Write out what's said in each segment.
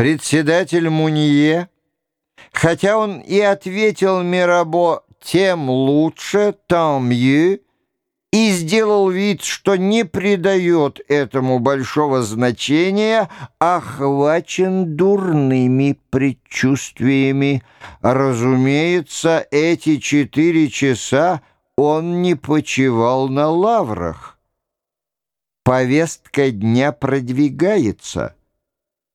Председатель Мунье, хотя он и ответил Мирабо «тем лучше, там ю», и сделал вид, что не придает этому большого значения, охвачен дурными предчувствиями. Разумеется, эти четыре часа он не почивал на лаврах. Повестка дня продвигается.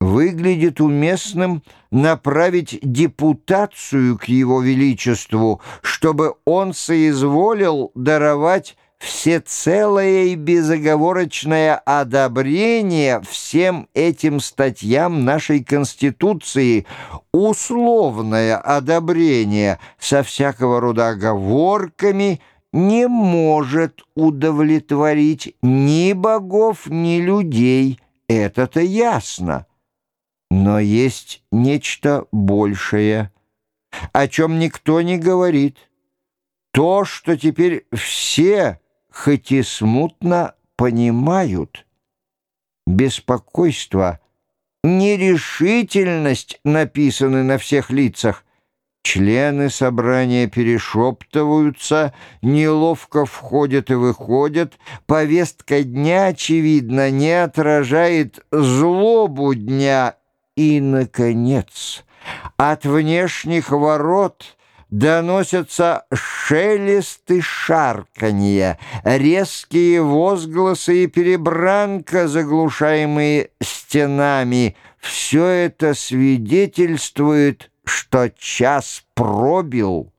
Выглядит уместным направить депутацию к его величеству, чтобы он соизволил даровать всецелое и безоговорочное одобрение всем этим статьям нашей Конституции, условное одобрение со всякого рода оговорками не может удовлетворить ни богов, ни людей. Это-то ясно. Но есть нечто большее, о чем никто не говорит. То, что теперь все хоть и смутно понимают. Беспокойство, нерешительность написаны на всех лицах. Члены собрания перешептываются, неловко входят и выходят. Повестка дня, очевидно, не отражает злобу дня. И, наконец, от внешних ворот — доносятся шелесты шарканья, резкие возгласы и перебранка, заглушаемые стенами. Все это свидетельствует, что час пробил.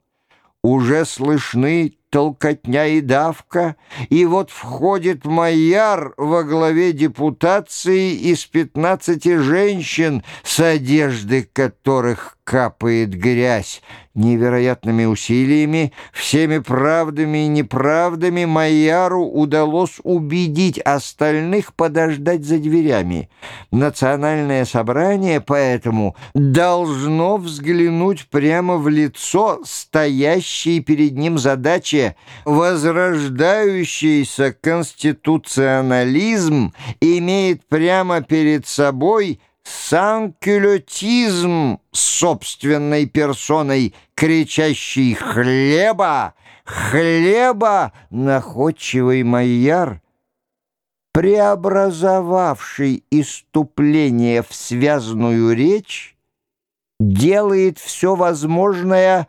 Уже слышны толкотня и давка, и вот входит майяр во главе депутации из пятнадцати женщин, с одежды которых капает грязь. Невероятными усилиями, всеми правдами и неправдами Майяру удалось убедить остальных подождать за дверями. Национальное собрание поэтому должно взглянуть прямо в лицо стоящей перед ним задачи. Возрождающийся конституционализм имеет прямо перед собой – санкюлетизм собственной персоной, кричащий «Хлеба! Хлеба!» находчивый майяр, преобразовавший иступление в связную речь, делает все возможное,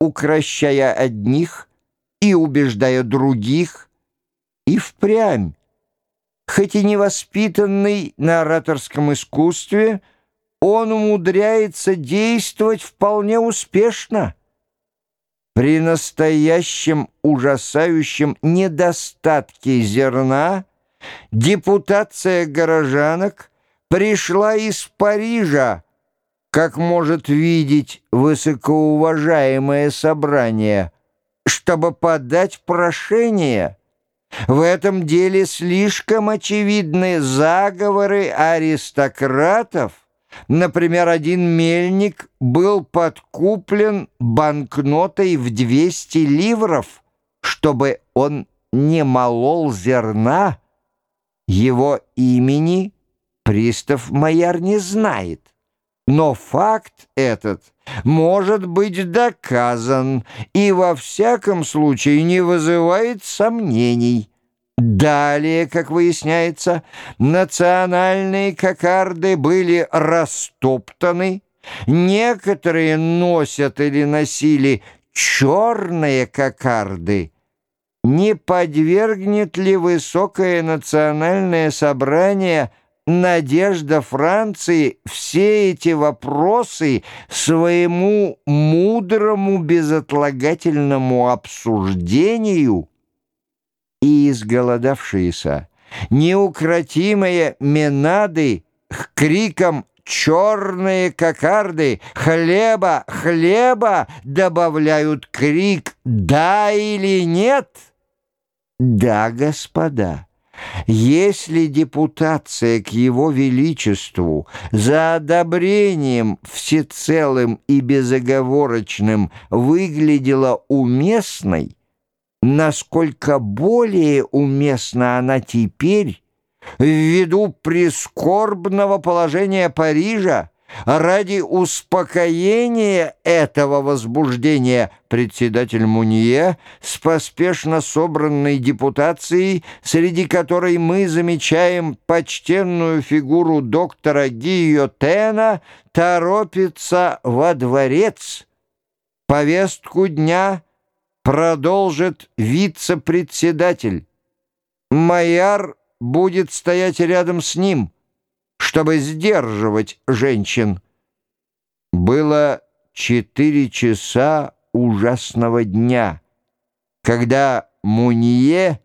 укращая одних и убеждая других, и впрямь Хоть и невоспитанный на ораторском искусстве, он умудряется действовать вполне успешно. При настоящем ужасающем недостатке зерна депутация горожанок пришла из Парижа, как может видеть высокоуважаемое собрание, чтобы подать прошение – в этом деле слишком очевидны заговоры аристократов. Например, один мельник был подкуплен банкнотой в 200 ливров, чтобы он не молол зерна. Его имени пристав Майяр не знает. Но факт этот может быть доказан и во всяком случае не вызывает сомнений. Далее, как выясняется, национальные кокарды были растоптаны, некоторые носят или носили черные кокарды. Не подвергнет ли высокое национальное собрание – надежда Франции все эти вопросы своему мудрому безотлагательному обсуждению и изголодавшиеся, неукротимые менады к крикам черные кокарды, хлеба, хлеба, добавляют крик «да» или «нет». Да, господа. Если депутация к его величеству за одобрением всецелым и безоговорочным выглядела уместной, насколько более уместна она теперь ввиду прискорбного положения Парижа, Ради успокоения этого возбуждения председатель Мунье с поспешно собранной депутацией, среди которой мы замечаем почтенную фигуру доктора Гийотена, торопится во дворец. Повестку дня продолжит вице-председатель. Майар будет стоять рядом с ним — чтобы сдерживать женщин. Было четыре часа ужасного дня, когда Мунье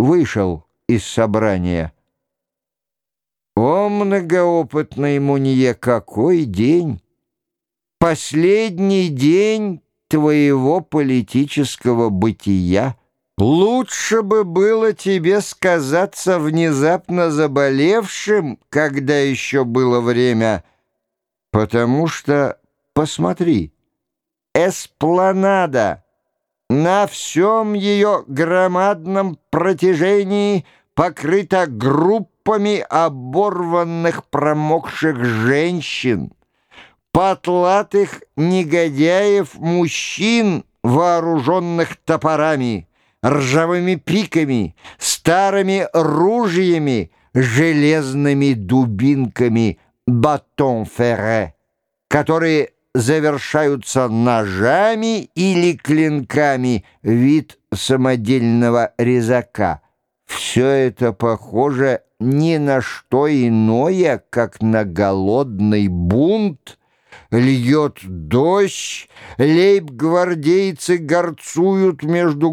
вышел из собрания. О, многоопытный Мунье, какой день! Последний день твоего политического бытия — Лучше бы было тебе сказаться внезапно заболевшим, когда еще было время, потому что, посмотри, эспланада на всем ее громадном протяжении покрыта группами оборванных промокших женщин, потлатых негодяев-мужчин, вооруженных топорами, ржавыми пиками, старыми ружьями, железными дубинками батон-ферре, которые завершаются ножами или клинками, вид самодельного резака. Все это похоже ни на что иное, как на голодный бунт, Льет дождь, лейб-гвардейцы горцуют между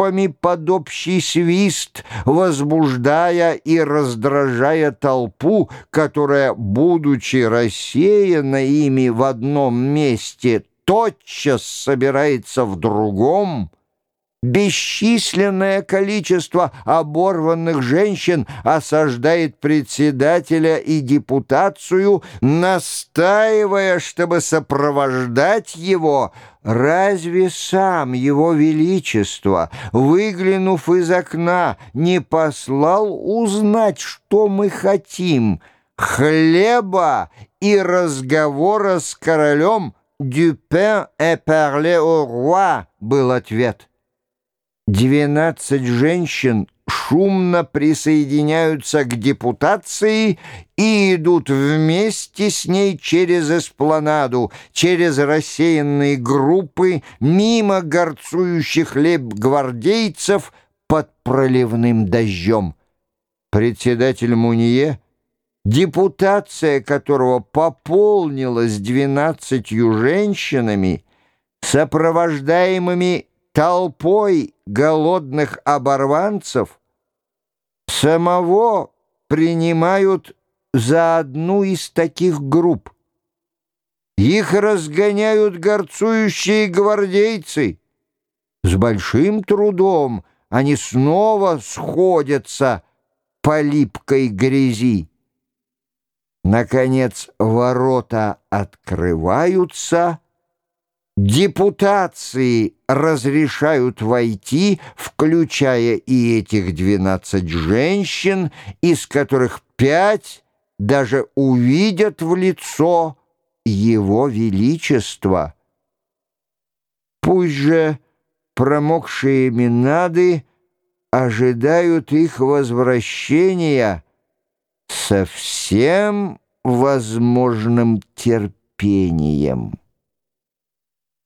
группами под общий свист, возбуждая и раздражая толпу, которая, будучи рассеяна ими в одном месте, тотчас собирается в другом — Бесчисленное количество оборванных женщин осаждает председателя и депутацию, настаивая, чтобы сопровождать его. Разве сам его величество, выглянув из окна, не послал узнать, что мы хотим? Хлеба и разговора с королем «Du pain et parler au roi» был ответ. Двенадцать женщин шумно присоединяются к депутации и идут вместе с ней через эспланаду, через рассеянные группы, мимо горцующих лейб-гвардейцев под проливным дождем. Председатель Мунье, депутация которого пополнилась двенадцатью женщинами, сопровождаемыми толпой голодных оборванцев самого принимают за одну из таких групп. Их разгоняют горцующие гвардейцы. С большим трудом они снова сходятся по липкой грязи. Наконец ворота открываются — Депутации разрешают войти, включая и этих двенадцать женщин, из которых пять даже увидят в лицо его величество. Пусть же промокшие минады ожидают их возвращения со всем возможным терпением.